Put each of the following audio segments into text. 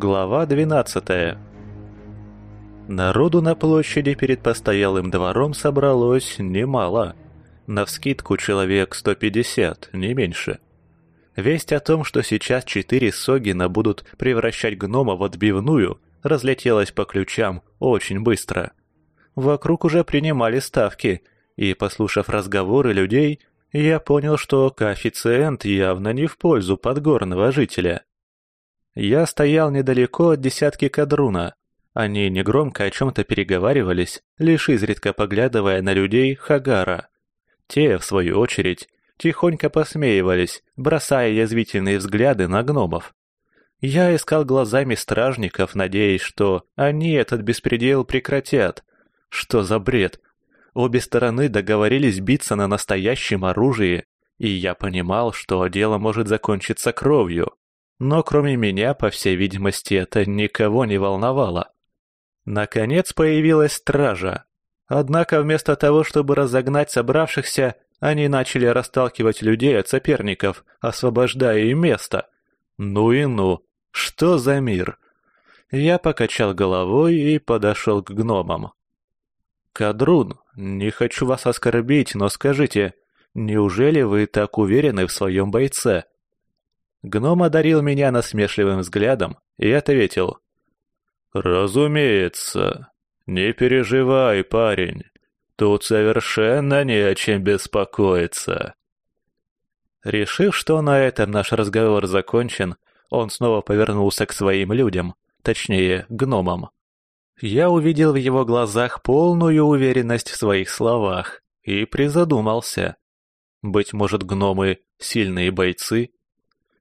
Глава 12. Народу на площади перед постоялым двором собралось немало. на Навскидку человек 150, не меньше. Весть о том, что сейчас четыре Согина будут превращать гнома в отбивную, разлетелась по ключам очень быстро. Вокруг уже принимали ставки, и, послушав разговоры людей, я понял, что коэффициент явно не в пользу подгорного жителя – я стоял недалеко от десятки кадруна. Они негромко о чем-то переговаривались, лишь изредка поглядывая на людей Хагара. Те, в свою очередь, тихонько посмеивались, бросая язвительные взгляды на гномов. Я искал глазами стражников, надеясь, что они этот беспредел прекратят. Что за бред? Обе стороны договорились биться на настоящем оружии, и я понимал, что дело может закончиться кровью но кроме меня, по всей видимости, это никого не волновало. Наконец появилась стража. Однако вместо того, чтобы разогнать собравшихся, они начали расталкивать людей от соперников, освобождая им место. Ну и ну, что за мир? Я покачал головой и подошел к гномам. «Кадрун, не хочу вас оскорбить, но скажите, неужели вы так уверены в своем бойце?» Гном одарил меня насмешливым взглядом и ответил. «Разумеется. Не переживай, парень. Тут совершенно не о чем беспокоиться». Решив, что на этом наш разговор закончен, он снова повернулся к своим людям, точнее, гномам. Я увидел в его глазах полную уверенность в своих словах и призадумался. Быть может, гномы — сильные бойцы,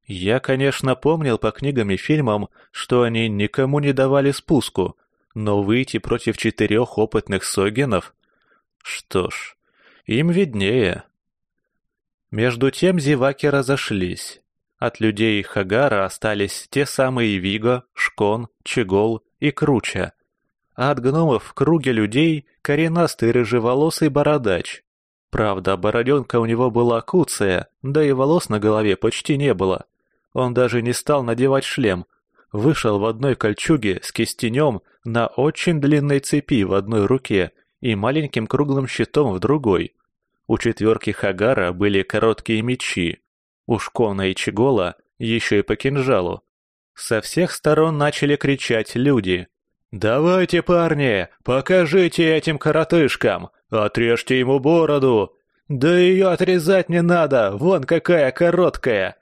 я, конечно, помнил по книгам и фильмам, что они никому не давали спуску, но выйти против четырех опытных согенов... Что ж, им виднее. Между тем зеваки разошлись. От людей Хагара остались те самые Виго, Шкон, Чегол и Круча. А от гномов в круге людей коренастый рыжеволосый бородач. Правда, бороденка у него была куция, да и волос на голове почти не было. Он даже не стал надевать шлем. Вышел в одной кольчуге с кистенем на очень длинной цепи в одной руке и маленьким круглым щитом в другой. У четверки Хагара были короткие мечи. У Шкона и Чигола еще и по кинжалу. Со всех сторон начали кричать люди. «Давайте, парни, покажите этим коротышкам! Отрежьте ему бороду! Да ее отрезать не надо, вон какая короткая!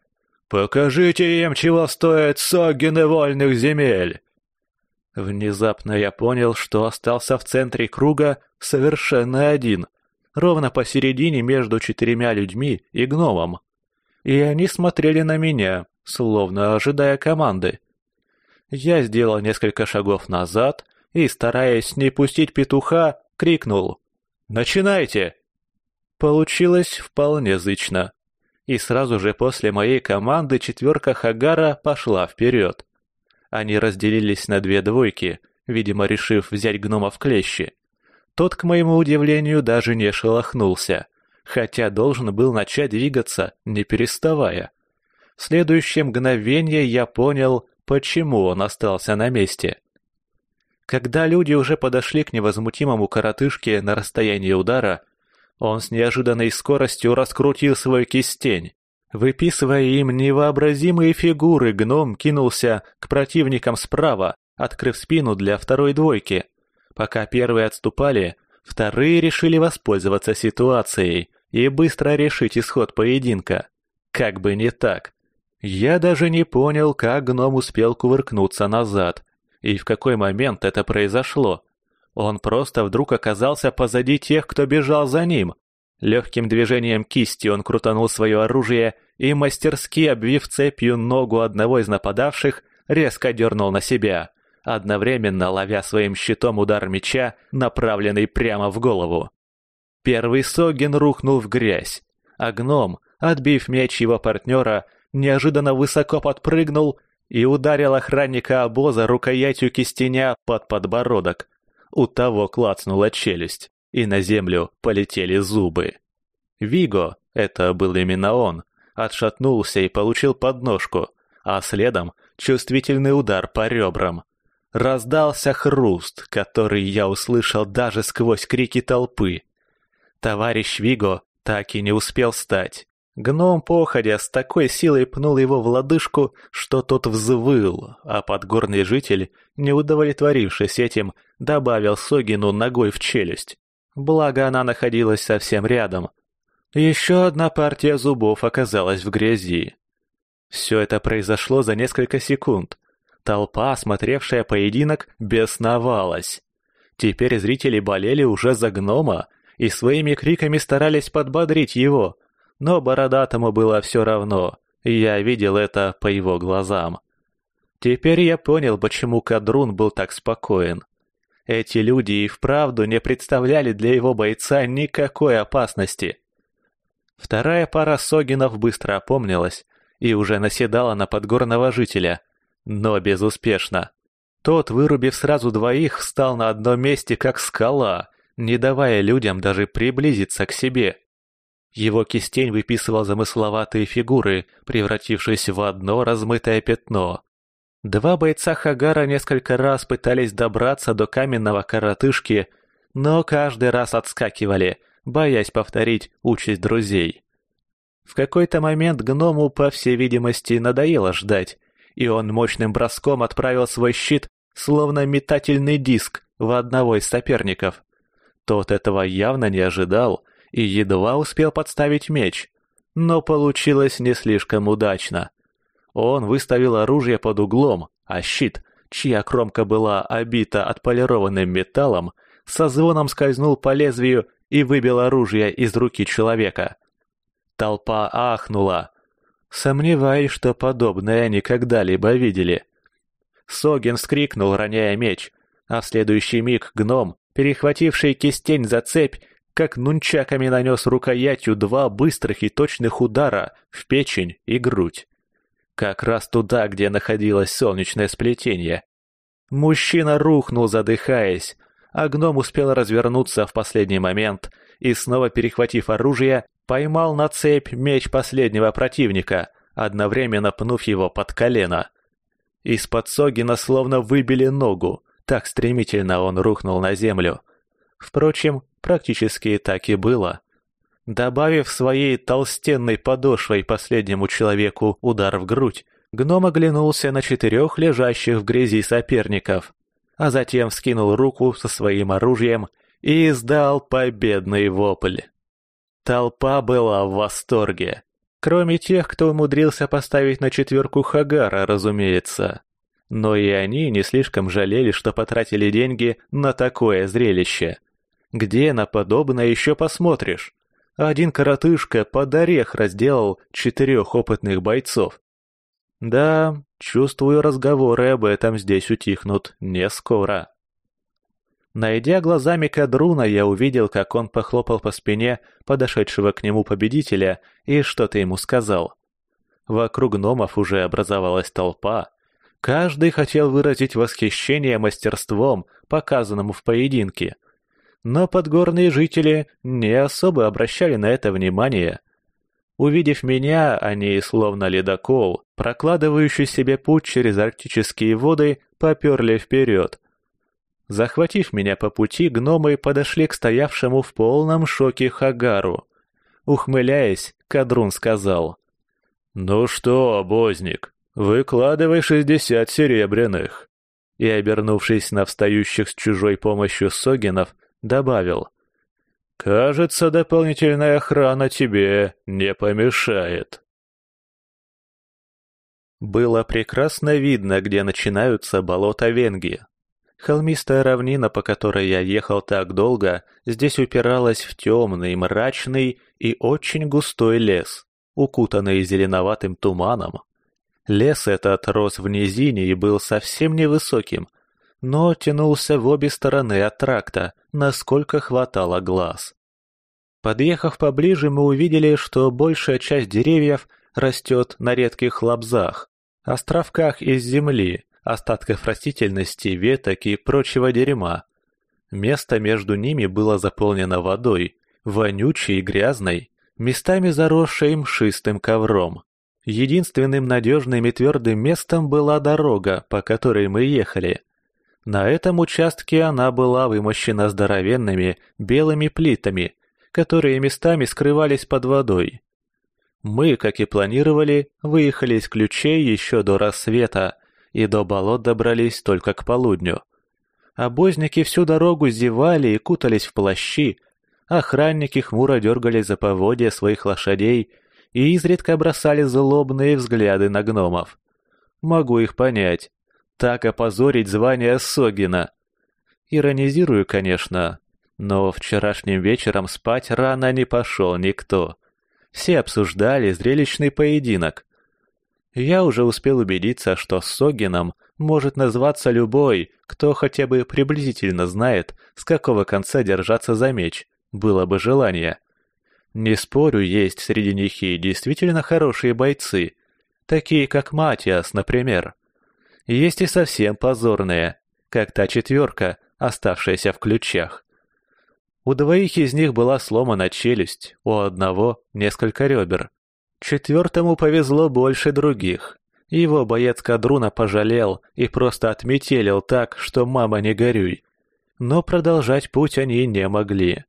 «Покажите им, чего стоят согины вольных земель!» Внезапно я понял, что остался в центре круга совершенно один, ровно посередине между четырьмя людьми и гномом. И они смотрели на меня, словно ожидая команды. Я сделал несколько шагов назад и, стараясь не пустить петуха, крикнул «Начинайте!» Получилось вполне зычно. И сразу же после моей команды четверка Хагара пошла вперед. Они разделились на две двойки, видимо, решив взять гнома в клещи. Тот, к моему удивлению, даже не шелохнулся, хотя должен был начать двигаться, не переставая. В следующее мгновение я понял, почему он остался на месте. Когда люди уже подошли к невозмутимому коротышке на расстоянии удара, он с неожиданной скоростью раскрутил свой кистень. Выписывая им невообразимые фигуры, гном кинулся к противникам справа, открыв спину для второй двойки. Пока первые отступали, вторые решили воспользоваться ситуацией и быстро решить исход поединка. Как бы не так. Я даже не понял, как гном успел кувыркнуться назад и в какой момент это произошло. Он просто вдруг оказался позади тех, кто бежал за ним. Легким движением кисти он крутанул свое оружие и, мастерски обвив цепью ногу одного из нападавших, резко дернул на себя, одновременно ловя своим щитом удар меча, направленный прямо в голову. Первый Согин рухнул в грязь, а гном, отбив меч его партнера, неожиданно высоко подпрыгнул и ударил охранника обоза рукоятью кистеня под подбородок, у того клацнула челюсть, и на землю полетели зубы. Виго, это был именно он, отшатнулся и получил подножку, а следом чувствительный удар по ребрам. Раздался хруст, который я услышал даже сквозь крики толпы. Товарищ Виго так и не успел встать. Гном походя с такой силой пнул его в лодыжку, что тот взвыл, а подгорный житель, не удовлетворившись этим, добавил Согину ногой в челюсть. Благо она находилась совсем рядом. Еще одна партия зубов оказалась в грязи. Все это произошло за несколько секунд. Толпа, смотревшая поединок, бесновалась. Теперь зрители болели уже за гнома и своими криками старались подбодрить его. Но бородатому было все равно. Я видел это по его глазам. Теперь я понял, почему Кадрун был так спокоен. Эти люди и вправду не представляли для его бойца никакой опасности. Вторая пара Согинов быстро опомнилась и уже наседала на подгорного жителя, но безуспешно. Тот, вырубив сразу двоих, встал на одном месте, как скала, не давая людям даже приблизиться к себе. Его кистень выписывал замысловатые фигуры, превратившись в одно размытое пятно. Два бойца Хагара несколько раз пытались добраться до каменного коротышки, но каждый раз отскакивали, боясь повторить участь друзей. В какой-то момент гному, по всей видимости, надоело ждать, и он мощным броском отправил свой щит, словно метательный диск, в одного из соперников. Тот этого явно не ожидал и едва успел подставить меч, но получилось не слишком удачно. Он выставил оружие под углом, а щит, чья кромка была обита отполированным металлом, со звоном скользнул по лезвию и выбил оружие из руки человека. Толпа ахнула. Сомневаюсь, что подобное они когда-либо видели. Согин вскрикнул, роняя меч, а в следующий миг гном, перехвативший кистень за цепь, как нунчаками нанес рукоятью два быстрых и точных удара в печень и грудь. Как раз туда, где находилось солнечное сплетение. Мужчина рухнул, задыхаясь, а гном успел развернуться в последний момент и, снова перехватив оружие, поймал на цепь меч последнего противника, одновременно пнув его под колено. Из-под Согина словно выбили ногу, так стремительно он рухнул на землю. Впрочем, практически так и было. Добавив своей толстенной подошвой последнему человеку удар в грудь, гном оглянулся на четырех лежащих в грязи соперников, а затем вскинул руку со своим оружием и издал победный вопль. Толпа была в восторге. Кроме тех, кто умудрился поставить на четверку Хагара, разумеется. Но и они не слишком жалели, что потратили деньги на такое зрелище. Где на подобное еще посмотришь? Один коротышка под орех разделал четырех опытных бойцов. Да, чувствую, разговоры об этом здесь утихнут не скоро. Найдя глазами Кадруна, я увидел, как он похлопал по спине подошедшего к нему победителя и что-то ему сказал. Вокруг гномов уже образовалась толпа. Каждый хотел выразить восхищение мастерством, показанному в поединке — но подгорные жители не особо обращали на это внимание. Увидев меня, они, словно ледокол, прокладывающий себе путь через арктические воды, поперли вперед. Захватив меня по пути, гномы подошли к стоявшему в полном шоке Хагару. Ухмыляясь, Кадрун сказал. «Ну что, обозник, выкладывай шестьдесят серебряных» и, обернувшись на встающих с чужой помощью Согинов, добавил. «Кажется, дополнительная охрана тебе не помешает». Было прекрасно видно, где начинаются болота Венги. Холмистая равнина, по которой я ехал так долго, здесь упиралась в темный, мрачный и очень густой лес, укутанный зеленоватым туманом. Лес этот рос в низине и был совсем невысоким, но тянулся в обе стороны от тракта, насколько хватало глаз. Подъехав поближе, мы увидели, что большая часть деревьев растет на редких лобзах, островках из земли, остатков растительности, веток и прочего дерьма. Место между ними было заполнено водой, вонючей и грязной, местами заросшей мшистым ковром. Единственным надежным и твердым местом была дорога, по которой мы ехали – на этом участке она была вымощена здоровенными белыми плитами, которые местами скрывались под водой. Мы, как и планировали, выехали из ключей еще до рассвета и до болот добрались только к полудню. Обозники всю дорогу зевали и кутались в плащи, охранники хмуро дергали за поводья своих лошадей и изредка бросали злобные взгляды на гномов. Могу их понять так опозорить звание Согина. Иронизирую, конечно, но вчерашним вечером спать рано не пошел никто. Все обсуждали зрелищный поединок. Я уже успел убедиться, что Согином может назваться любой, кто хотя бы приблизительно знает, с какого конца держаться за меч, было бы желание. Не спорю, есть среди них и действительно хорошие бойцы, такие как Матиас, например. Есть и совсем позорные, как та четверка, оставшаяся в ключах. У двоих из них была сломана челюсть, у одного — несколько ребер. Четвертому повезло больше других. Его боец Кадруна пожалел и просто отметелил так, что «мама, не горюй». Но продолжать путь они не могли.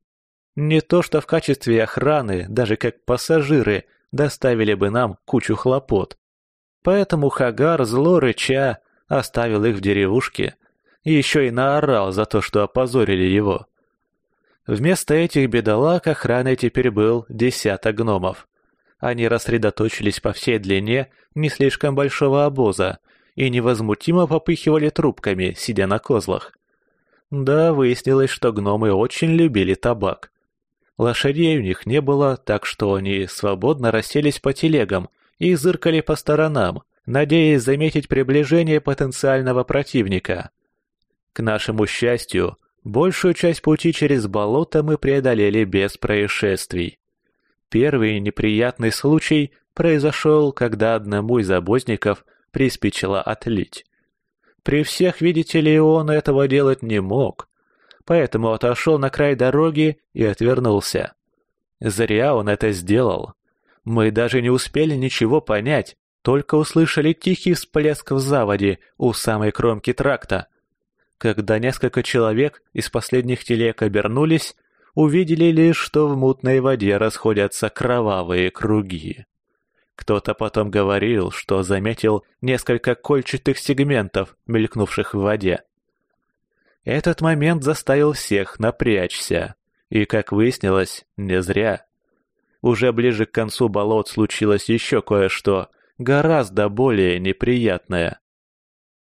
Не то что в качестве охраны, даже как пассажиры, доставили бы нам кучу хлопот. Поэтому Хагар, зло рыча, оставил их в деревушке и еще и наорал за то, что опозорили его. Вместо этих бедолаг охраной теперь был десяток гномов. Они рассредоточились по всей длине не слишком большого обоза и невозмутимо попыхивали трубками, сидя на козлах. Да, выяснилось, что гномы очень любили табак. Лошадей у них не было, так что они свободно расселись по телегам и зыркали по сторонам, надеясь заметить приближение потенциального противника. К нашему счастью, большую часть пути через болото мы преодолели без происшествий. Первый неприятный случай произошел, когда одному из обозников приспичило отлить. При всех, видите ли, он этого делать не мог, поэтому отошел на край дороги и отвернулся. Зря он это сделал. Мы даже не успели ничего понять, только услышали тихий всплеск в заводе у самой кромки тракта. Когда несколько человек из последних телег обернулись, увидели лишь, что в мутной воде расходятся кровавые круги. Кто-то потом говорил, что заметил несколько кольчатых сегментов, мелькнувших в воде. Этот момент заставил всех напрячься. И, как выяснилось, не зря. Уже ближе к концу болот случилось еще кое-что, гораздо более неприятное.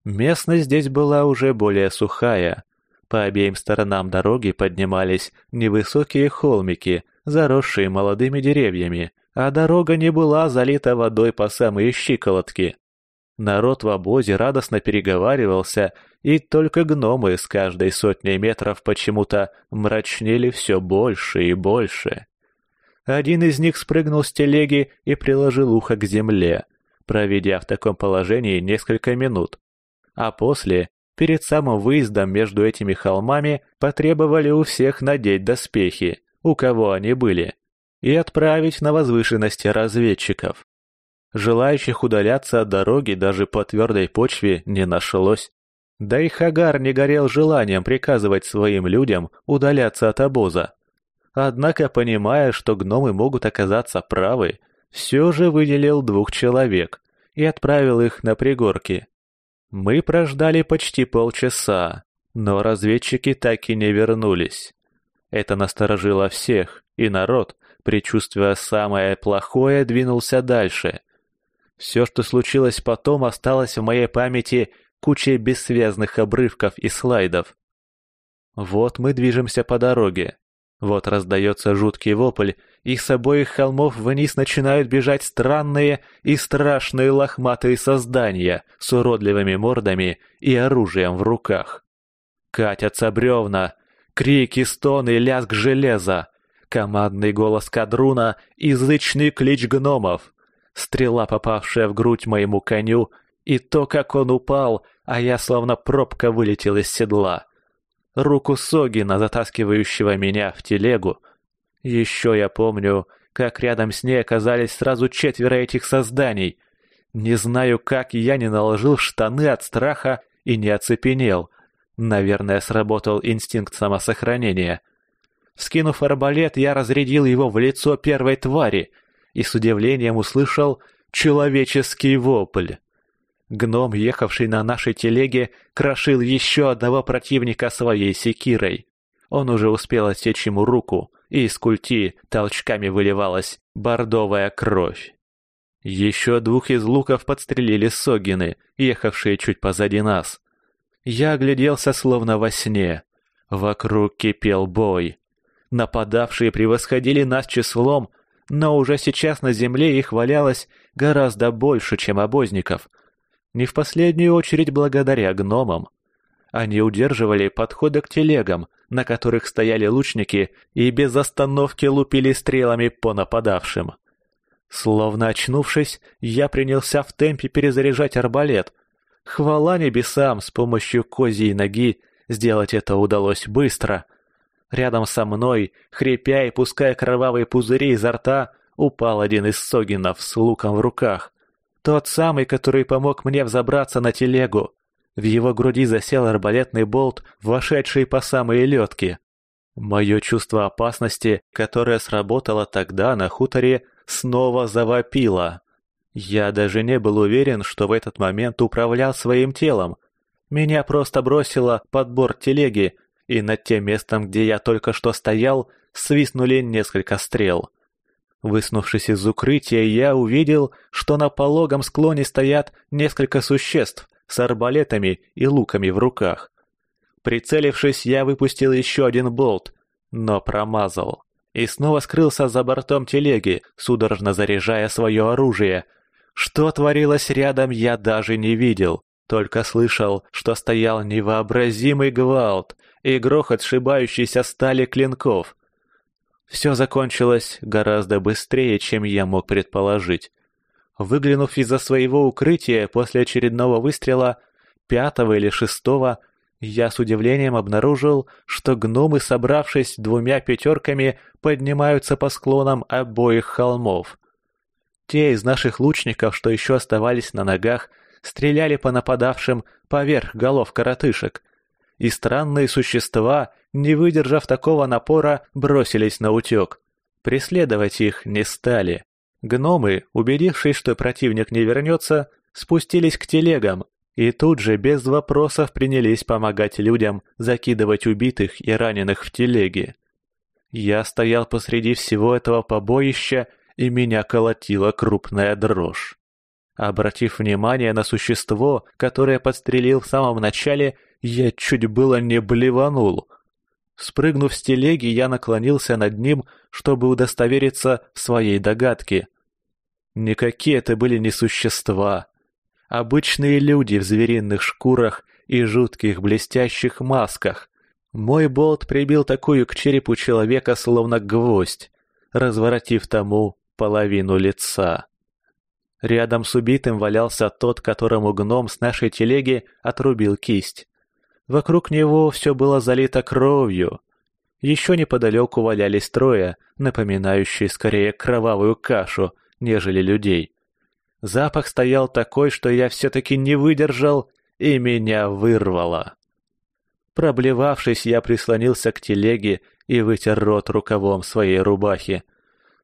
Местность здесь была уже более сухая. По обеим сторонам дороги поднимались невысокие холмики, заросшие молодыми деревьями, а дорога не была залита водой по самые щиколотки. Народ в обозе радостно переговаривался, и только гномы с каждой сотней метров почему-то мрачнели все больше и больше. Один из них спрыгнул с телеги и приложил ухо к земле, проведя в таком положении несколько минут. А после, перед самым выездом между этими холмами, потребовали у всех надеть доспехи, у кого они были, и отправить на возвышенности разведчиков. Желающих удаляться от дороги даже по твердой почве не нашлось. Да и Хагар не горел желанием приказывать своим людям удаляться от обоза. Однако, понимая, что гномы могут оказаться правы, все же выделил двух человек и отправил их на пригорки. Мы прождали почти полчаса, но разведчики так и не вернулись. Это насторожило всех, и народ, предчувствуя самое плохое, двинулся дальше. Все, что случилось потом, осталось в моей памяти кучей бессвязных обрывков и слайдов. Вот мы движемся по дороге. Вот раздается жуткий вопль, и с обоих холмов вниз начинают бежать странные и страшные лохматые создания с уродливыми мордами и оружием в руках. Катятся бревна, крики, стоны, лязг железа, командный голос кадруна, язычный клич гномов, стрела, попавшая в грудь моему коню, и то, как он упал, а я словно пробка вылетел из седла. Руку Согина, затаскивающего меня в телегу, еще я помню, как рядом с ней оказались сразу четверо этих созданий. Не знаю, как я не наложил штаны от страха и не оцепенел. Наверное, сработал инстинкт самосохранения. Скинув арбалет, я разрядил его в лицо первой твари и с удивлением услышал человеческий вопль. Гном, ехавший на нашей телеге, крошил еще одного противника своей секирой. Он уже успел отсечь ему руку и из культи толчками выливалась бордовая кровь. Еще двух из луков подстрелили Согины, ехавшие чуть позади нас. Я огляделся словно во сне. Вокруг кипел бой. Нападавшие превосходили нас числом, но уже сейчас на земле их валялось гораздо больше, чем обозников. Не в последнюю очередь благодаря гномам. Они удерживали подходы к телегам, на которых стояли лучники и без остановки лупили стрелами по нападавшим. Словно очнувшись, я принялся в темпе перезаряжать арбалет. Хвала небесам, с помощью козьей ноги сделать это удалось быстро. Рядом со мной, хрипя и пуская кровавые пузыри изо рта, упал один из согинов с луком в руках. Тот самый, который помог мне взобраться на телегу. В его груди засел арбалетный болт, вошедший по самые лёдки. Мое чувство опасности, которое сработало тогда на хуторе, снова завопило. Я даже не был уверен, что в этот момент управлял своим телом. Меня просто бросило под борт телеги, и над тем местом, где я только что стоял, свистнули несколько стрел. Выснувшись из укрытия, я увидел, что на пологом склоне стоят несколько существ, с арбалетами и луками в руках. Прицелившись, я выпустил еще один болт, но промазал. И снова скрылся за бортом телеги, судорожно заряжая свое оружие. Что творилось рядом, я даже не видел. Только слышал, что стоял невообразимый гвалт и грохот сшибающейся стали клинков. Все закончилось гораздо быстрее, чем я мог предположить. Выглянув из-за своего укрытия после очередного выстрела, пятого или шестого, я с удивлением обнаружил, что гномы, собравшись двумя пятерками, поднимаются по склонам обоих холмов. Те из наших лучников, что еще оставались на ногах, стреляли по нападавшим поверх голов коротышек. И странные существа, не выдержав такого напора, бросились на утек. Преследовать их не стали. Гномы, убедившись, что противник не вернется, спустились к телегам и тут же без вопросов принялись помогать людям закидывать убитых и раненых в телеги. Я стоял посреди всего этого побоища, и меня колотила крупная дрожь. Обратив внимание на существо, которое подстрелил в самом начале, я чуть было не блеванул — Спрыгнув с телеги, я наклонился над ним, чтобы удостовериться в своей догадке. Никакие это были не существа. Обычные люди в звериных шкурах и жутких блестящих масках. Мой болт прибил такую к черепу человека, словно гвоздь, разворотив тому половину лица. Рядом с убитым валялся тот, которому гном с нашей телеги отрубил кисть. Вокруг него все было залито кровью. Еще неподалеку валялись трое, напоминающие скорее кровавую кашу, нежели людей. Запах стоял такой, что я все-таки не выдержал, и меня вырвало. Проблевавшись, я прислонился к телеге и вытер рот рукавом своей рубахи.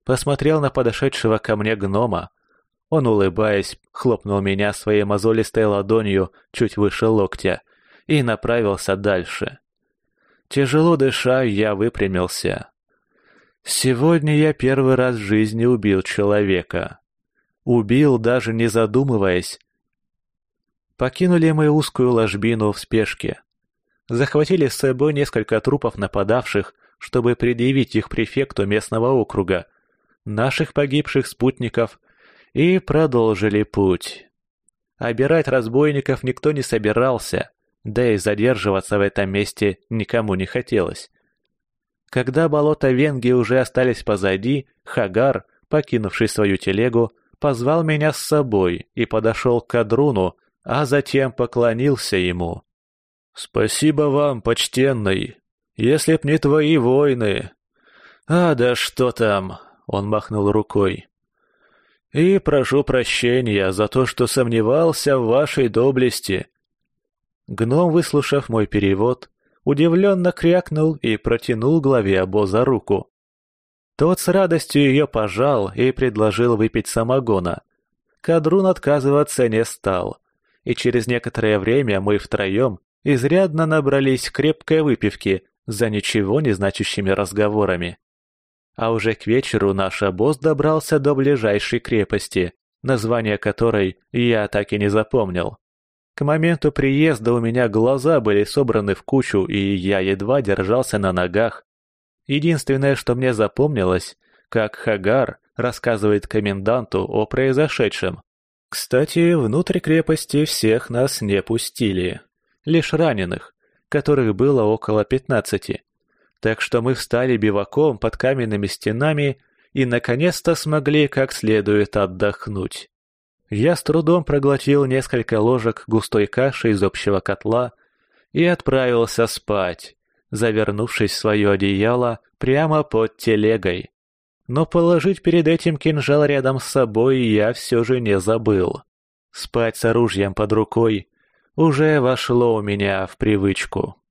Посмотрел на подошедшего ко мне гнома. Он, улыбаясь, хлопнул меня своей мозолистой ладонью чуть выше локтя — и направился дальше. Тяжело дыша, я выпрямился. Сегодня я первый раз в жизни убил человека. Убил, даже не задумываясь. Покинули мы узкую ложбину в спешке. Захватили с собой несколько трупов нападавших, чтобы предъявить их префекту местного округа, наших погибших спутников, и продолжили путь. Обирать разбойников никто не собирался да и задерживаться в этом месте никому не хотелось. Когда болота Венги уже остались позади, Хагар, покинувший свою телегу, позвал меня с собой и подошел к Кадруну, а затем поклонился ему. «Спасибо вам, почтенный, если б не твои войны!» «А, да что там!» — он махнул рукой. «И прошу прощения за то, что сомневался в вашей доблести Гном, выслушав мой перевод, удивленно крякнул и протянул главе обоза руку. Тот с радостью ее пожал и предложил выпить самогона. Кадрун отказываться не стал, и через некоторое время мы втроем изрядно набрались крепкой выпивки за ничего не значащими разговорами. А уже к вечеру наш обоз добрался до ближайшей крепости, название которой я так и не запомнил. К моменту приезда у меня глаза были собраны в кучу, и я едва держался на ногах. Единственное, что мне запомнилось, как Хагар рассказывает коменданту о произошедшем. Кстати, внутрь крепости всех нас не пустили. Лишь раненых, которых было около пятнадцати. Так что мы встали биваком под каменными стенами и наконец-то смогли как следует отдохнуть. Я с трудом проглотил несколько ложек густой каши из общего котла и отправился спать, завернувшись в свое одеяло прямо под телегой. Но положить перед этим кинжал рядом с собой я все же не забыл. Спать с оружием под рукой уже вошло у меня в привычку.